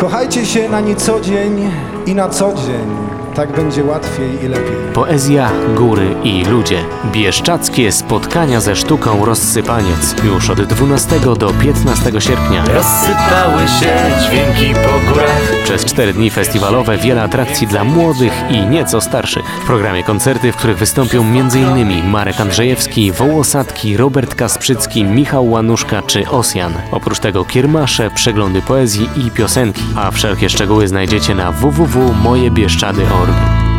Kochajcie się na niecodzień i na co dzień. Tak będzie łatwiej i lepiej. Poezja, góry i ludzie. Bieszczackie spotkania ze sztuką Rozsypaniec. Już od 12 do 15 sierpnia. Rozsypały się dźwięki po górach Przez cztery dni festiwalowe wiele atrakcji dla młodych i nieco starszych. W programie koncerty, w których wystąpią m.in. Marek Andrzejewski, Wołosatki, Robert Kasprzycki, Michał Łanuszka czy Osjan. Oprócz tego kiermasze, przeglądy poezji i piosenki. A wszelkie szczegóły znajdziecie na www.mojebieszczady.org.